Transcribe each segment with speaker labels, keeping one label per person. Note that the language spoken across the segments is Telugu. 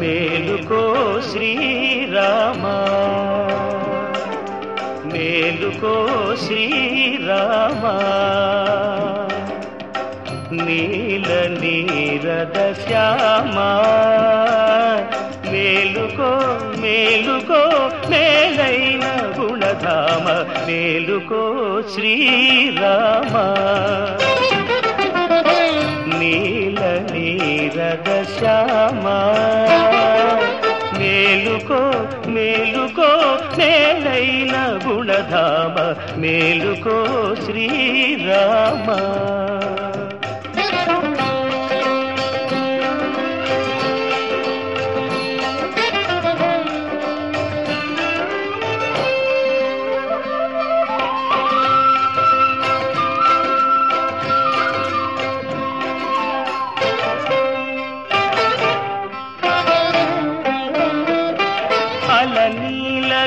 Speaker 1: మేలుకో శ్రీరామ. మేలుకో శ్రీరామ. నీల నీరద శ్యామ. మేలుకో మేలుకో మేలైన గుణధామ. మేలుకో శ్రీరామ. నీల నీరద శ్యామా. మేలైన గుణధామ మేలుకో శ్రీరామా.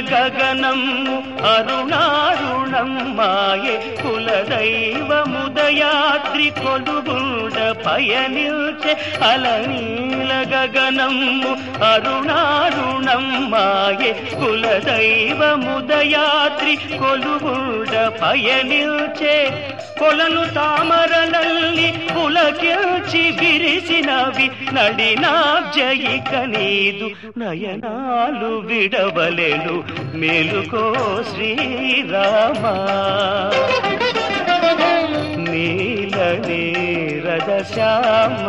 Speaker 1: గగనం గగనము అరుణారుణం మాయే కులదైవముదయాద్రి కొలుగుండ పయనిల్చే అలనీల గగనము అరుణారుణమ్మాయే మాయే కులదైవముదయాద్రి కొలుగుండ పయనిల్చే కొలను తామరలల్లి పులకిల్చి విరిసినవి నడినాబ్జయిక నీదు నయనాలు విడవలెను మేలుకో శ్రీరామా. నీరద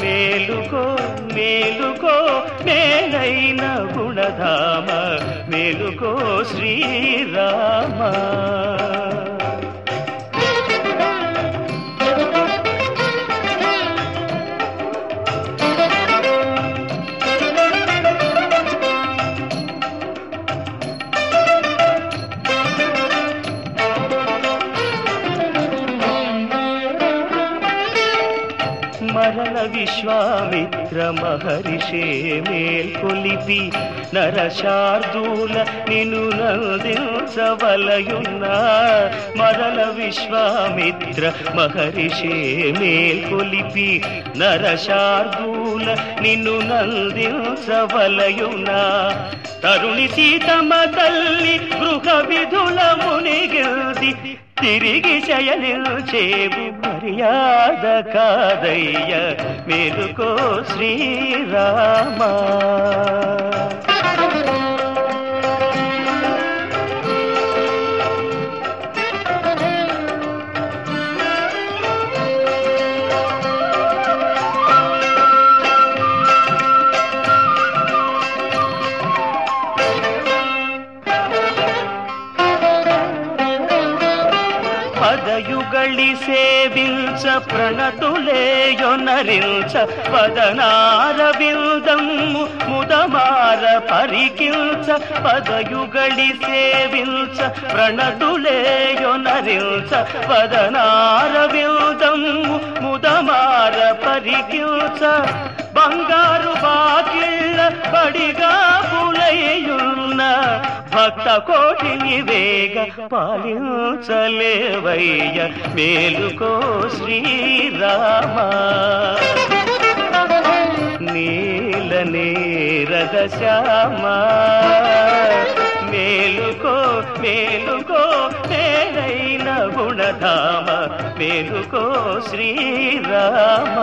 Speaker 1: మేలుకో మేలుకో మేలైన గుణధామ. మేలుకో శ్రీరామ. మరల విశ్వామిత్ర మహర్షే మేల్కొలిపి నరశార్దూల నిను నందించవలయున్న మరల విశ్వామిత్ర మహర్షే మేల్కొలిపి నరశార్దూల నిన్ను నందించవలయున్న తరుణి సీతమ తల్లి గృహ తిరిగి శయనిల్చేవు మర్యాద కాదయ్య. మేలుకో శ్రీరామా. పదయుగళి సేవించ ప్రణతులేయొనరించ పదనార బిల్దమ్ము ముదమార పరికించ పదయుగళి సేవించ ప్రణతులేయొనరించ పదనార బిల్దమ్ము ముదమార పరికించ బంగారు బాకిళ్ళ బడిగా పులయ్యున్న భక్త కోటిని వేగ పాలించలేవయ్య. మేలుకో శ్రీరామ. నీల నీరద శ్యామ. మేలుకో మేలుకో మేలైన గుణధామ మేలుకో శ్రీరామ.